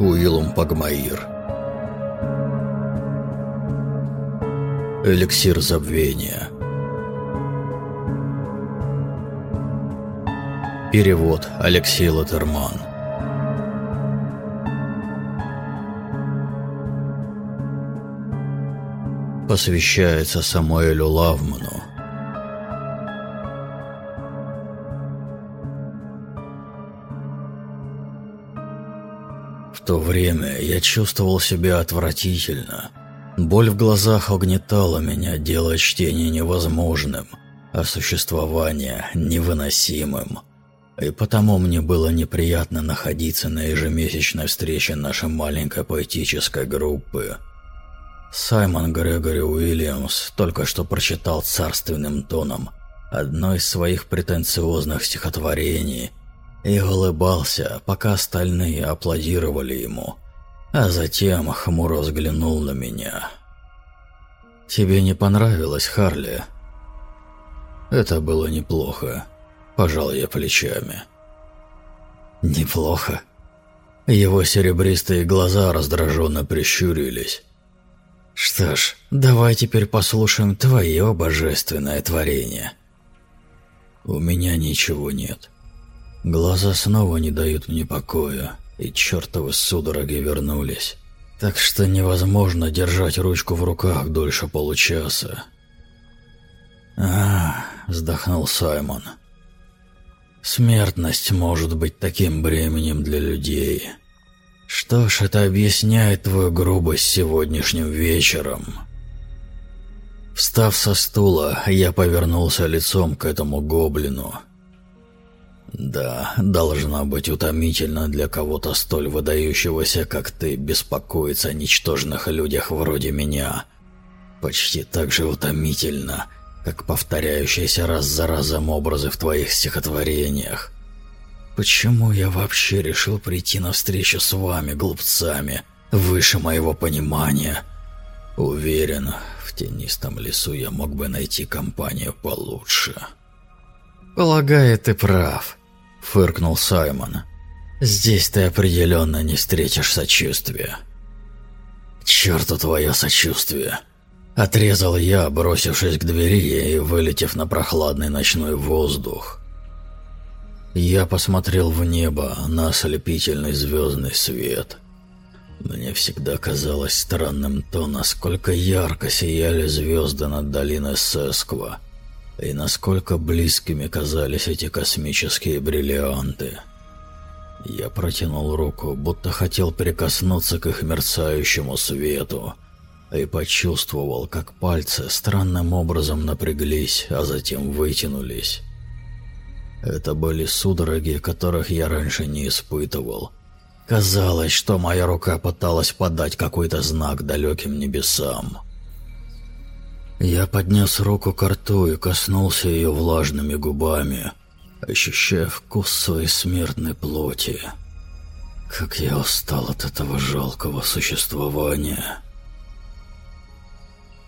Уилум Пагмаир. Эликсир забвения. Перевод Алексей Латерман. Посвящается Самуэлю Лавману то время я чувствовал себя отвратительно. Боль в глазах угнетала меня, делая чтение невозможным, а существование невыносимым. И потому мне было неприятно находиться на ежемесячной встрече нашей маленькой поэтической группы. Саймон Грегори Уильямс только что прочитал царственным тоном одно из своих претенциозных стихотворений – и улыбался, пока остальные аплодировали ему, а затем хмуро взглянул на меня. «Тебе не понравилось, Харли?» «Это было неплохо», – пожал я плечами. «Неплохо?» Его серебристые глаза раздраженно прищурились. «Что ж, давай теперь послушаем твое божественное творение». «У меня ничего нет», Глаза снова не дают мне покоя, и чертовы судороги вернулись. Так что невозможно держать ручку в руках дольше получаса. «А, — вздохнул Саймон, — смертность может быть таким бременем для людей. Что ж, это объясняет твою грубость сегодняшним вечером». Встав со стула, я повернулся лицом к этому гоблину — да, должна быть утомительно для кого-то столь выдающегося, как ты, беспокоиться о ничтожных людях вроде меня. Почти так же утомительно, как повторяющиеся раз за разом образы в твоих стихотворениях. Почему я вообще решил прийти на встречу с вами, глупцами, выше моего понимания? Уверен, в тенистом лесу я мог бы найти компанию получше. Полагаю, ты прав. — фыркнул Саймон. «Здесь ты определенно не встретишь сочувствия». «Черту твое сочувствие!» Отрезал я, бросившись к двери и вылетев на прохладный ночной воздух. Я посмотрел в небо на ослепительный звездный свет. Мне всегда казалось странным то, насколько ярко сияли звезды над долиной Сесква — и насколько близкими казались эти космические бриллианты. Я протянул руку, будто хотел прикоснуться к их мерцающему свету, и почувствовал, как пальцы странным образом напряглись, а затем вытянулись. Это были судороги, которых я раньше не испытывал. Казалось, что моя рука пыталась подать какой-то знак далеким небесам. Я поднес руку к рту и коснулся ее влажными губами, ощущая вкус своей смертной плоти. Как я устал от этого жалкого существования.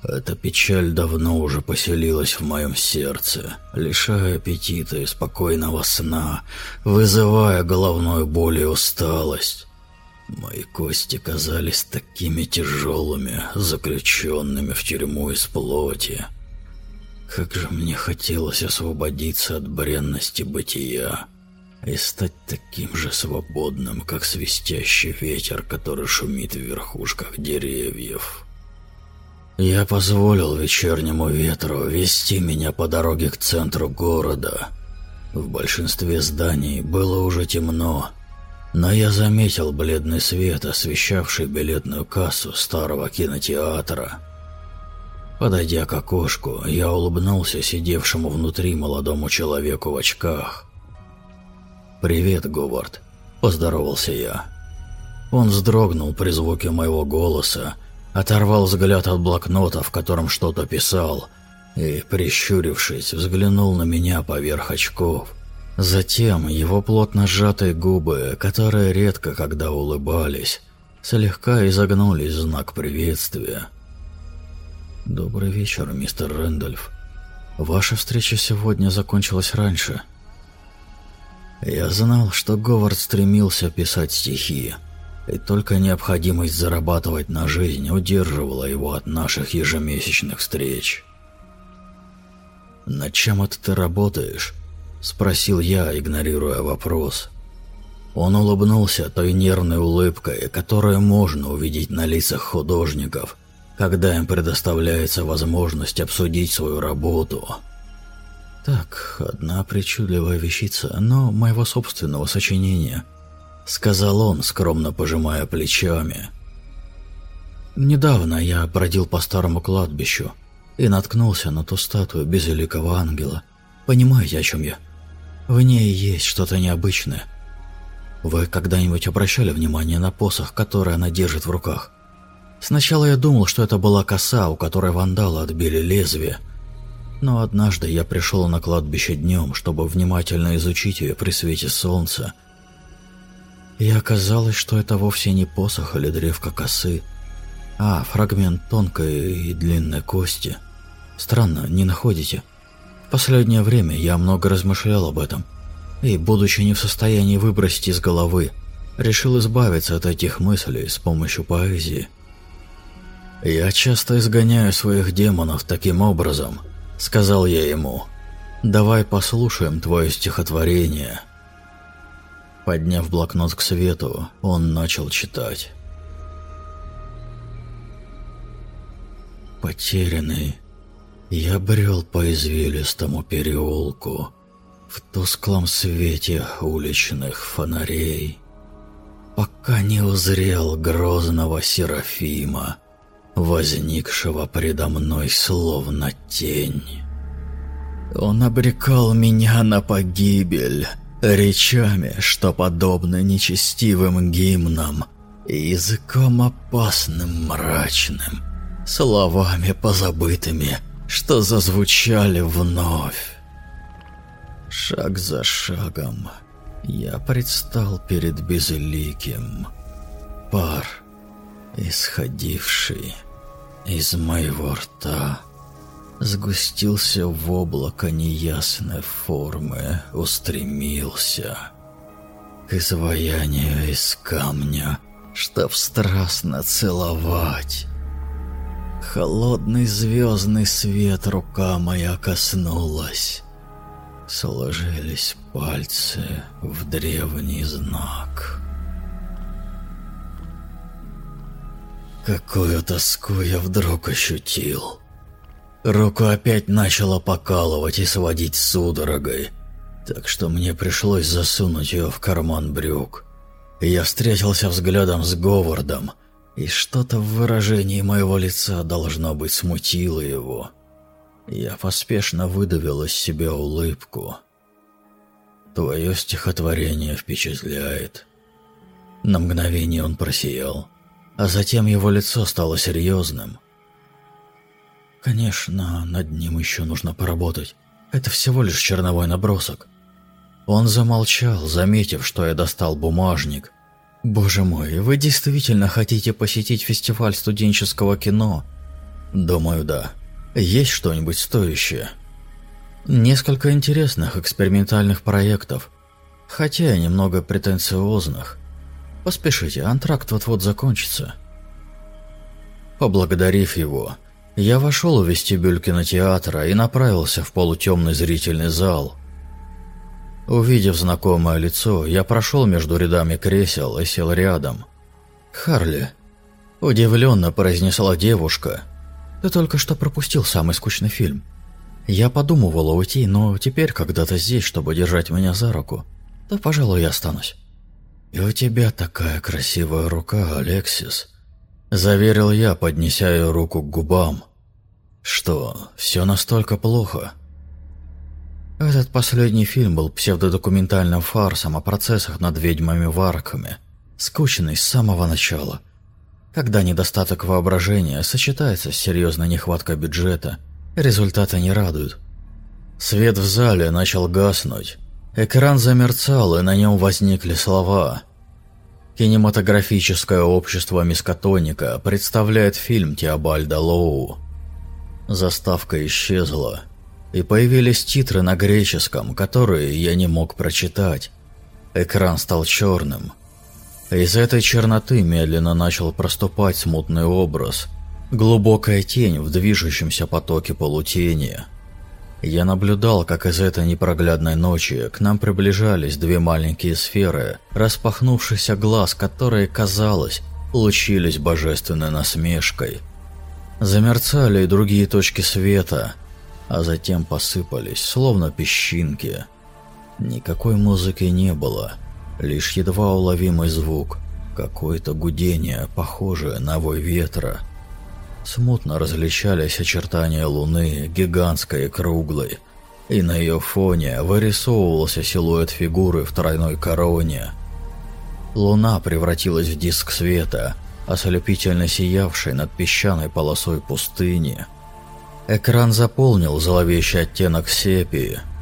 Эта печаль давно уже поселилась в моем сердце, лишая аппетита и спокойного сна, вызывая головную боль и усталость. Мои кости казались такими тяжелыми, заключенными в тюрьму из плоти. Как же мне хотелось освободиться от бренности бытия и стать таким же свободным, как свистящий ветер, который шумит в верхушках деревьев. Я позволил вечернему ветру вести меня по дороге к центру города. В большинстве зданий было уже темно, но я заметил бледный свет, освещавший билетную кассу старого кинотеатра. Подойдя к окошку, я улыбнулся сидевшему внутри молодому человеку в очках. «Привет, Говард», — поздоровался я. Он вздрогнул при звуке моего голоса, оторвал взгляд от блокнота, в котором что-то писал, и, прищурившись, взглянул на меня поверх очков — Затем его плотно сжатые губы, которые редко когда улыбались, слегка изогнулись в знак приветствия. «Добрый вечер, мистер Рэндольф. Ваша встреча сегодня закончилась раньше». Я знал, что Говард стремился писать стихи, и только необходимость зарабатывать на жизнь удерживала его от наших ежемесячных встреч. «Над чем это ты работаешь?» – спросил я, игнорируя вопрос. Он улыбнулся той нервной улыбкой, которую можно увидеть на лицах художников, когда им предоставляется возможность обсудить свою работу. «Так, одна причудливая вещица, но моего собственного сочинения», — сказал он, скромно пожимая плечами. «Недавно я бродил по старому кладбищу и наткнулся на ту статую безликого ангела. Понимаете, о чем я? В ней есть что-то необычное. Вы когда-нибудь обращали внимание на посох, который она держит в руках? Сначала я думал, что это была коса, у которой вандалы отбили лезвие. Но однажды я пришел на кладбище днем, чтобы внимательно изучить ее при свете солнца. И оказалось, что это вовсе не посох или древко косы, а фрагмент тонкой и длинной кости. Странно, не находите? Последнее время я много размышлял об этом – и, будучи не в состоянии выбросить из головы, решил избавиться от этих мыслей с помощью поэзии. «Я часто изгоняю своих демонов таким образом», — сказал я ему. «Давай послушаем твое стихотворение». Подняв блокнот к свету, он начал читать. Потерянный, я брел по извилистому переулку, в тусклом свете уличных фонарей, пока не узрел грозного Серафима, возникшего предо мной словно тень. Он обрекал меня на погибель речами, что подобны нечестивым гимнам, и языком опасным мрачным, словами позабытыми, что зазвучали вновь. Шаг за шагом я предстал перед безликим. Пар, исходивший из моего рта, сгустился в облако неясной формы, устремился к изваянию из камня, чтоб страстно целовать. Холодный звездный свет рука моя коснулась, сложились пальцы в древний знак. Какую тоску я вдруг ощутил. Руку опять начала покалывать и сводить судорогой, так что мне пришлось засунуть ее в карман брюк. Я встретился взглядом с Говардом, и что-то в выражении моего лица должно быть смутило его. — я поспешно выдавил из себя улыбку. Твое стихотворение впечатляет. На мгновение он просиял, а затем его лицо стало серьезным. Конечно, над ним еще нужно поработать. Это всего лишь черновой набросок. Он замолчал, заметив, что я достал бумажник. «Боже мой, вы действительно хотите посетить фестиваль студенческого кино?» «Думаю, да. Есть что-нибудь стоящее? Несколько интересных экспериментальных проектов, хотя и немного претенциозных. Поспешите, антракт вот-вот закончится. Поблагодарив его, я вошел в вестибюль кинотеатра и направился в полутемный зрительный зал. Увидев знакомое лицо, я прошел между рядами кресел и сел рядом. «Харли», – удивленно произнесла девушка – ты только что пропустил самый скучный фильм. Я подумывала уйти, но теперь, когда ты здесь, чтобы держать меня за руку, то, пожалуй, я останусь. И у тебя такая красивая рука, Алексис. Заверил я, поднеся ее руку к губам. Что, все настолько плохо? Этот последний фильм был псевдодокументальным фарсом о процессах над ведьмами-варками, скучный с самого начала – когда недостаток воображения сочетается с серьезной нехваткой бюджета, результаты не радуют. Свет в зале начал гаснуть. Экран замерцал, и на нем возникли слова. Кинематографическое общество Мискатоника представляет фильм Теобальда Лоу. Заставка исчезла, и появились титры на греческом, которые я не мог прочитать. Экран стал черным – Из этой черноты медленно начал проступать смутный образ. Глубокая тень в движущемся потоке полутени. Я наблюдал, как из этой непроглядной ночи к нам приближались две маленькие сферы, распахнувшихся глаз, которые, казалось, лучились божественной насмешкой. Замерцали и другие точки света, а затем посыпались, словно песчинки. Никакой музыки не было, лишь едва уловимый звук, какое-то гудение, похожее на вой ветра. Смутно различались очертания луны, гигантской и круглой, и на ее фоне вырисовывался силуэт фигуры в тройной короне. Луна превратилась в диск света, ослепительно сиявший над песчаной полосой пустыни. Экран заполнил зловещий оттенок сепии –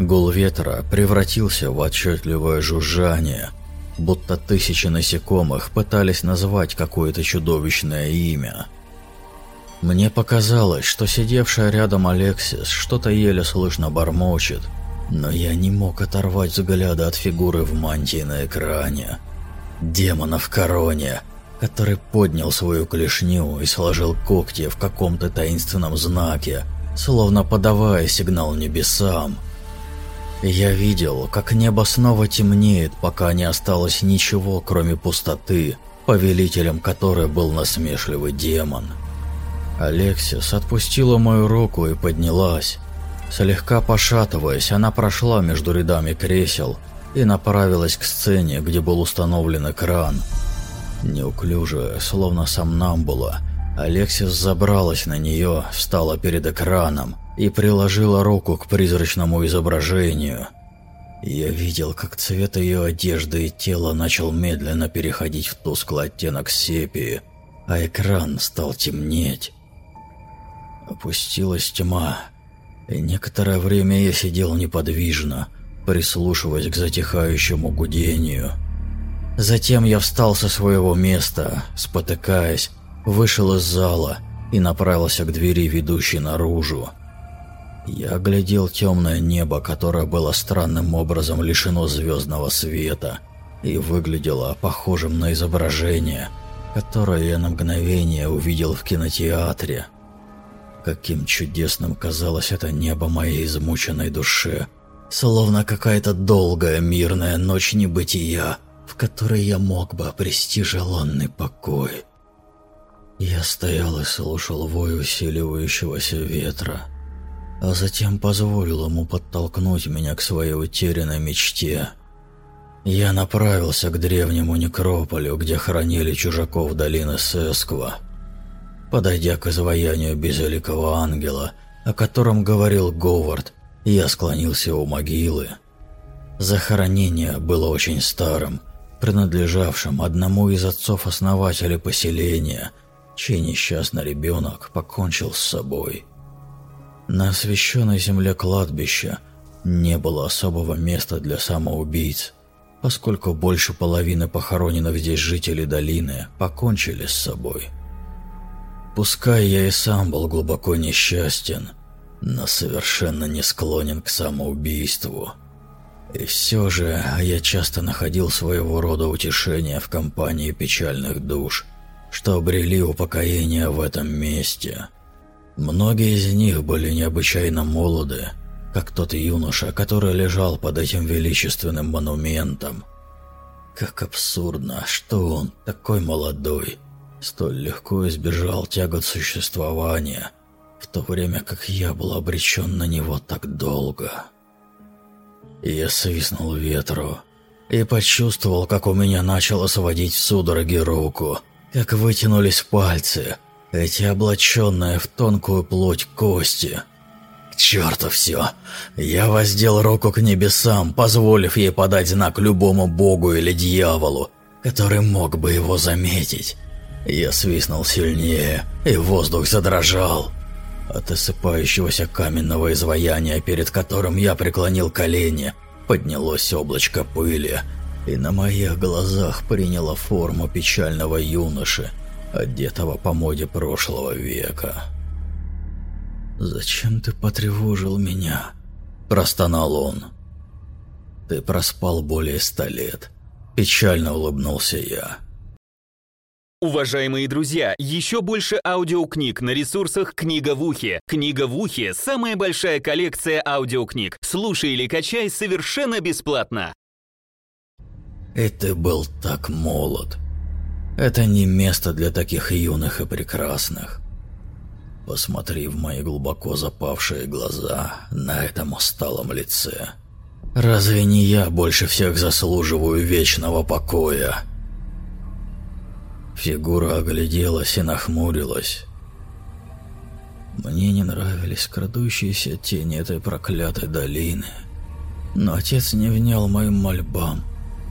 Гул ветра превратился в отчетливое жужжание, будто тысячи насекомых пытались назвать какое-то чудовищное имя. Мне показалось, что сидевшая рядом Алексис что-то еле слышно бормочет, но я не мог оторвать взгляда от фигуры в мантии на экране. Демона в короне, который поднял свою клешню и сложил когти в каком-то таинственном знаке, словно подавая сигнал небесам – я видел, как небо снова темнеет, пока не осталось ничего, кроме пустоты, повелителем которой был насмешливый демон. Алексис отпустила мою руку и поднялась. Слегка пошатываясь, она прошла между рядами кресел и направилась к сцене, где был установлен экран. Неуклюжая, словно сомнамбула, Алексис забралась на нее, встала перед экраном и приложила руку к призрачному изображению. Я видел, как цвет ее одежды и тела начал медленно переходить в тусклый оттенок сепии, а экран стал темнеть. Опустилась тьма, и некоторое время я сидел неподвижно, прислушиваясь к затихающему гудению. Затем я встал со своего места, спотыкаясь, вышел из зала и направился к двери, ведущей наружу. Я оглядел темное небо, которое было странным образом лишено звездного света и выглядело похожим на изображение, которое я на мгновение увидел в кинотеатре. Каким чудесным казалось это небо моей измученной душе, словно какая-то долгая мирная ночь небытия, в которой я мог бы обрести желанный покой. Я стоял и слушал вой усиливающегося ветра, а затем позволил ему подтолкнуть меня к своей утерянной мечте. Я направился к древнему некрополю, где хоронили чужаков долины Сесква. Подойдя к изваянию безликого ангела, о котором говорил Говард, я склонился у могилы. Захоронение было очень старым, принадлежавшим одному из отцов-основателей поселения – чей несчастный ребенок покончил с собой. На освященной земле кладбища не было особого места для самоубийц, поскольку больше половины похороненных здесь жителей долины покончили с собой. Пускай я и сам был глубоко несчастен, но совершенно не склонен к самоубийству. И все же я часто находил своего рода утешение в компании печальных душ – что обрели упокоение в этом месте. Многие из них были необычайно молоды, как тот юноша, который лежал под этим величественным монументом. Как абсурдно, что он, такой молодой, столь легко избежал тягот существования, в то время как я был обречен на него так долго. Я свистнул ветру и почувствовал, как у меня начало сводить в судороги руку – как вытянулись пальцы, эти облаченные в тонкую плоть кости. К все. Я воздел руку к небесам, позволив ей подать знак любому богу или дьяволу, который мог бы его заметить. Я свистнул сильнее, и воздух задрожал. От осыпающегося каменного изваяния, перед которым я преклонил колени, поднялось облачко пыли – и на моих глазах приняла форму печального юноши, одетого по моде прошлого века. «Зачем ты потревожил меня?» – простонал он. «Ты проспал более ста лет. Печально улыбнулся я. Уважаемые друзья, еще больше аудиокниг на ресурсах «Книга в ухе». «Книга в ухе» — самая большая коллекция аудиокниг. Слушай или качай совершенно бесплатно. Ты был так молод. Это не место для таких юных и прекрасных. Посмотри в мои глубоко запавшие глаза на этом усталом лице. Разве не я больше всех заслуживаю вечного покоя?» Фигура огляделась и нахмурилась. Мне не нравились крадущиеся тени этой проклятой долины. Но отец не внял моим мольбам,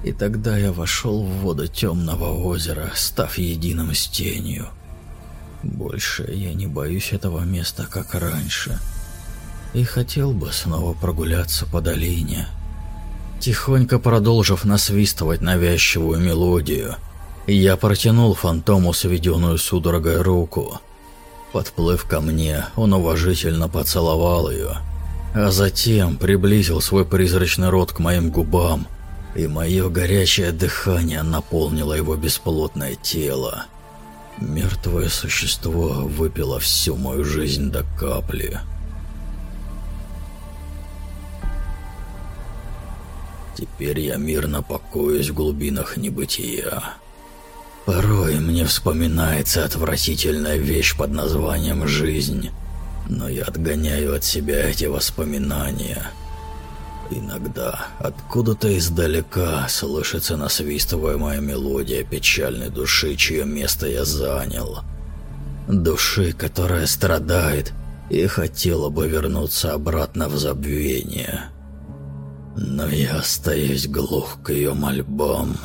и тогда я вошел в воды темного озера, став единым с тенью. Больше я не боюсь этого места, как раньше. И хотел бы снова прогуляться по долине. Тихонько продолжив насвистывать навязчивую мелодию – я протянул фантому сведенную судорогой руку. Подплыв ко мне, он уважительно поцеловал ее, а затем приблизил свой призрачный рот к моим губам, и мое горячее дыхание наполнило его бесплотное тело. Мертвое существо выпило всю мою жизнь до капли. Теперь я мирно покоюсь в глубинах небытия. Порой мне вспоминается отвратительная вещь под названием «жизнь», но я отгоняю от себя эти воспоминания. Иногда откуда-то издалека слышится насвистываемая мелодия печальной души, чье место я занял. Души, которая страдает и хотела бы вернуться обратно в забвение. Но я остаюсь глух к ее мольбам.